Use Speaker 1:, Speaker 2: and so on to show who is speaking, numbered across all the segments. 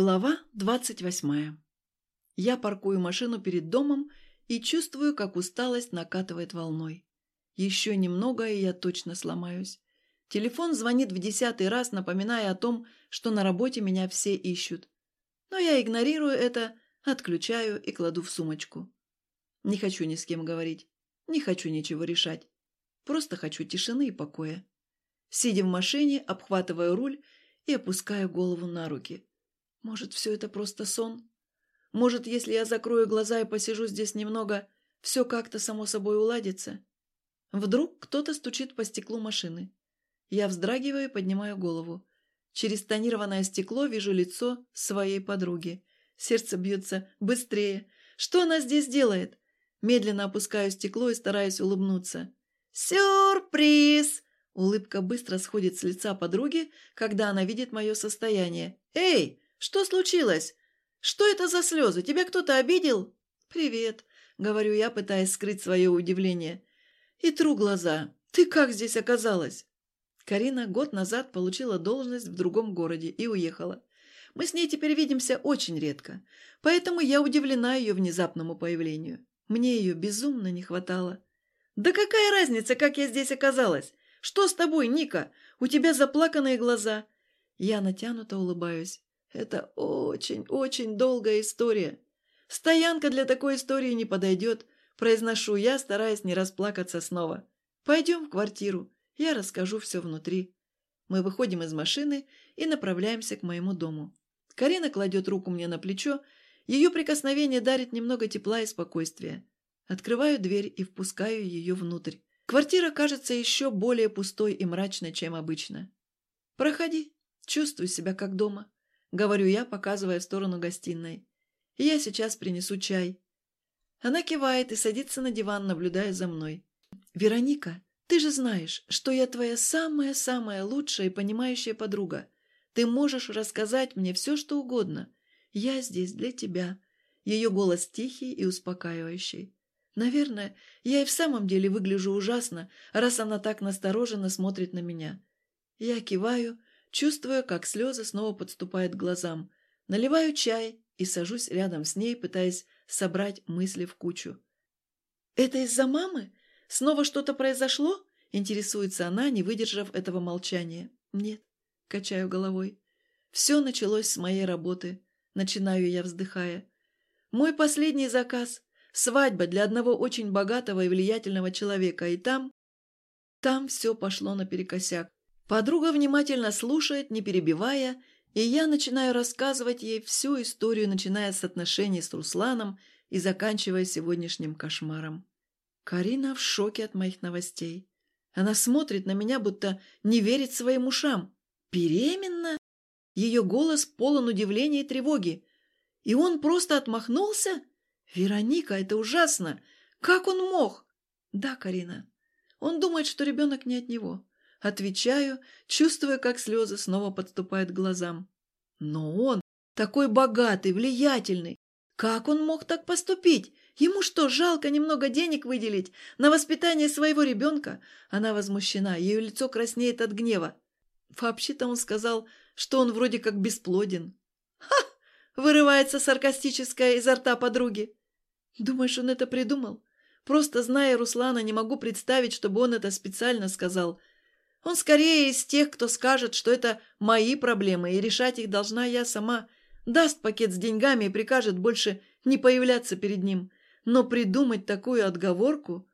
Speaker 1: Глава двадцать восьмая. Я паркую машину перед домом и чувствую, как усталость накатывает волной. Еще немного, и я точно сломаюсь. Телефон звонит в десятый раз, напоминая о том, что на работе меня все ищут. Но я игнорирую это, отключаю и кладу в сумочку. Не хочу ни с кем говорить, не хочу ничего решать. Просто хочу тишины и покоя. Сидя в машине, обхватываю руль и опускаю голову на руки. Может, все это просто сон? Может, если я закрою глаза и посижу здесь немного, все как-то само собой уладится? Вдруг кто-то стучит по стеклу машины. Я вздрагиваю и поднимаю голову. Через тонированное стекло вижу лицо своей подруги. Сердце бьется быстрее. Что она здесь делает? Медленно опускаю стекло и стараюсь улыбнуться. «Сюрприз!» Улыбка быстро сходит с лица подруги, когда она видит мое состояние. «Эй, что случилось? Что это за слезы? Тебя кто-то обидел?» «Привет», — говорю я, пытаясь скрыть свое удивление. И тру глаза. «Ты как здесь оказалась?» Карина год назад получила должность в другом городе и уехала. Мы с ней теперь видимся очень редко, поэтому я удивлена ее внезапному появлению. Мне ее безумно не хватало. «Да какая разница, как я здесь оказалась? Что с тобой, Ника? У тебя заплаканные глаза». Я натянуто улыбаюсь. Это очень-очень долгая история. Стоянка для такой истории не подойдет, произношу я, стараясь не расплакаться снова. Пойдем в квартиру, я расскажу все внутри. Мы выходим из машины и направляемся к моему дому. Карина кладет руку мне на плечо, ее прикосновение дарит немного тепла и спокойствия. Открываю дверь и впускаю ее внутрь. Квартира кажется еще более пустой и мрачной, чем обычно. «Проходи, чувствуй себя как дома», — говорю я, показывая в сторону гостиной. «Я сейчас принесу чай». Она кивает и садится на диван, наблюдая за мной. «Вероника, ты же знаешь, что я твоя самая-самая лучшая и понимающая подруга. Ты можешь рассказать мне все, что угодно. Я здесь для тебя». Ее голос тихий и успокаивающий. Наверное, я и в самом деле выгляжу ужасно, раз она так настороженно смотрит на меня. Я киваю, чувствуя, как слезы снова подступают к глазам. Наливаю чай и сажусь рядом с ней, пытаясь собрать мысли в кучу. «Это из-за мамы? Снова что-то произошло?» — интересуется она, не выдержав этого молчания. «Нет», — качаю головой. «Все началось с моей работы», — начинаю я, вздыхая. «Мой последний заказ — свадьба для одного очень богатого и влиятельного человека, и там...» Там все пошло наперекосяк. Подруга внимательно слушает, не перебивая, и я начинаю рассказывать ей всю историю, начиная с отношений с Русланом и заканчивая сегодняшним кошмаром. Карина в шоке от моих новостей. Она смотрит на меня, будто не верит своим ушам. «Беременна?» Ее голос полон удивления и тревоги. И он просто отмахнулся? «Вероника, это ужасно! Как он мог?» «Да, Карина. Он думает, что ребенок не от него. Отвечаю, чувствуя, как слезы снова подступают к глазам. Но он такой богатый, влиятельный. Как он мог так поступить? Ему что, жалко немного денег выделить на воспитание своего ребенка? Она возмущена, ее лицо краснеет от гнева. Вообще-то он сказал, что он вроде как бесплоден. «Ха!» – вырывается саркастическая изо рта подруги. «Думаешь, он это придумал? Просто зная Руслана, не могу представить, чтобы он это специально сказал. Он скорее из тех, кто скажет, что это мои проблемы, и решать их должна я сама. Даст пакет с деньгами и прикажет больше не появляться перед ним. Но придумать такую отговорку...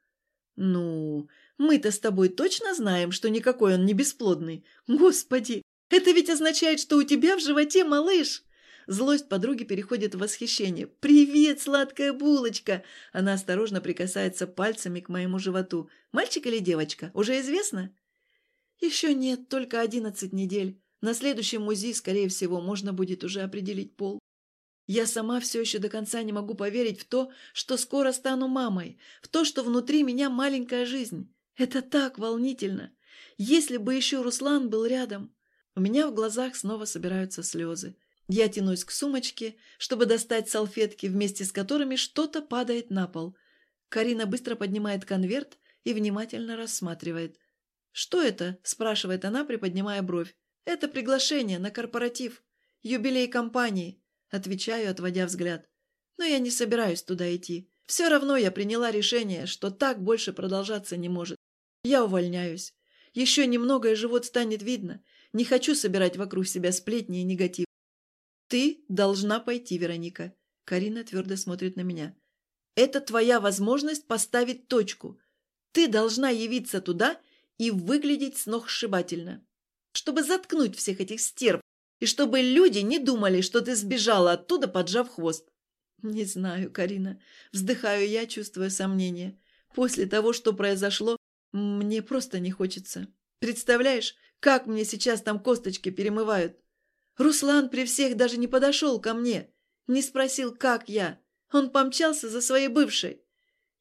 Speaker 1: Ну, мы-то с тобой точно знаем, что никакой он не бесплодный. Господи, это ведь означает, что у тебя в животе малыш. Злость подруги переходит в восхищение. «Привет, сладкая булочка!» Она осторожно прикасается пальцами к моему животу. «Мальчик или девочка? Уже известно?» «Еще нет, только одиннадцать недель. На следующем МУЗИ, скорее всего, можно будет уже определить пол. Я сама все еще до конца не могу поверить в то, что скоро стану мамой, в то, что внутри меня маленькая жизнь. Это так волнительно. Если бы еще Руслан был рядом. У меня в глазах снова собираются слезы. Я тянусь к сумочке, чтобы достать салфетки, вместе с которыми что-то падает на пол. Карина быстро поднимает конверт и внимательно рассматривает. «Что это?» – спрашивает она, приподнимая бровь. «Это приглашение на корпоратив. юбилей компании», – отвечаю, отводя взгляд. «Но я не собираюсь туда идти. Все равно я приняла решение, что так больше продолжаться не может. Я увольняюсь. Еще немного, и живот станет видно. Не хочу собирать вокруг себя сплетни и негатив. Ты должна пойти, Вероника. Карина твердо смотрит на меня. Это твоя возможность поставить точку. Ты должна явиться туда и выглядеть сногсшибательно. Чтобы заткнуть всех этих стерв, и чтобы люди не думали, что ты сбежала оттуда, поджав хвост. Не знаю, Карина. Вздыхаю я, чувствуя сомнение. После того, что произошло, мне просто не хочется. Представляешь, как мне сейчас там косточки перемывают? Руслан при всех даже не подошел ко мне, не спросил, как я. Он помчался за своей бывшей.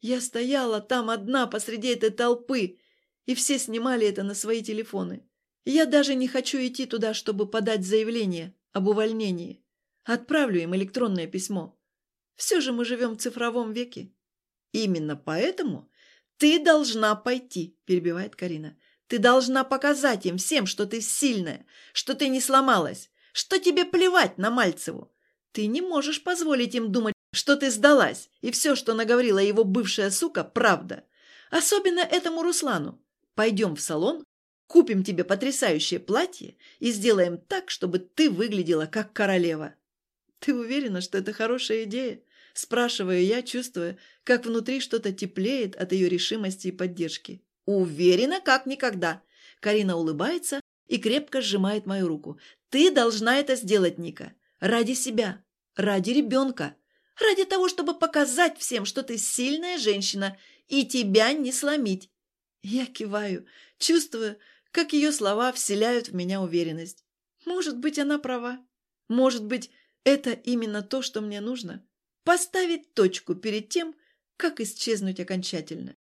Speaker 1: Я стояла там одна посреди этой толпы, и все снимали это на свои телефоны. Я даже не хочу идти туда, чтобы подать заявление об увольнении. Отправлю им электронное письмо. Все же мы живем в цифровом веке. Именно поэтому ты должна пойти, перебивает Карина. Ты должна показать им всем, что ты сильная, что ты не сломалась, что тебе плевать на Мальцеву. Ты не можешь позволить им думать, что ты сдалась, и все, что наговорила его бывшая сука, правда. Особенно этому Руслану. Пойдем в салон, купим тебе потрясающее платье и сделаем так, чтобы ты выглядела как королева. Ты уверена, что это хорошая идея? Спрашиваю я, чувствуя, как внутри что-то теплеет от ее решимости и поддержки. Уверена, как никогда. Карина улыбается и крепко сжимает мою руку. Ты должна это сделать, Ника. Ради себя. Ради ребенка. Ради того, чтобы показать всем, что ты сильная женщина и тебя не сломить. Я киваю, чувствуя, как ее слова вселяют в меня уверенность. Может быть, она права. Может быть, это именно то, что мне нужно. Поставить точку перед тем, как исчезнуть окончательно.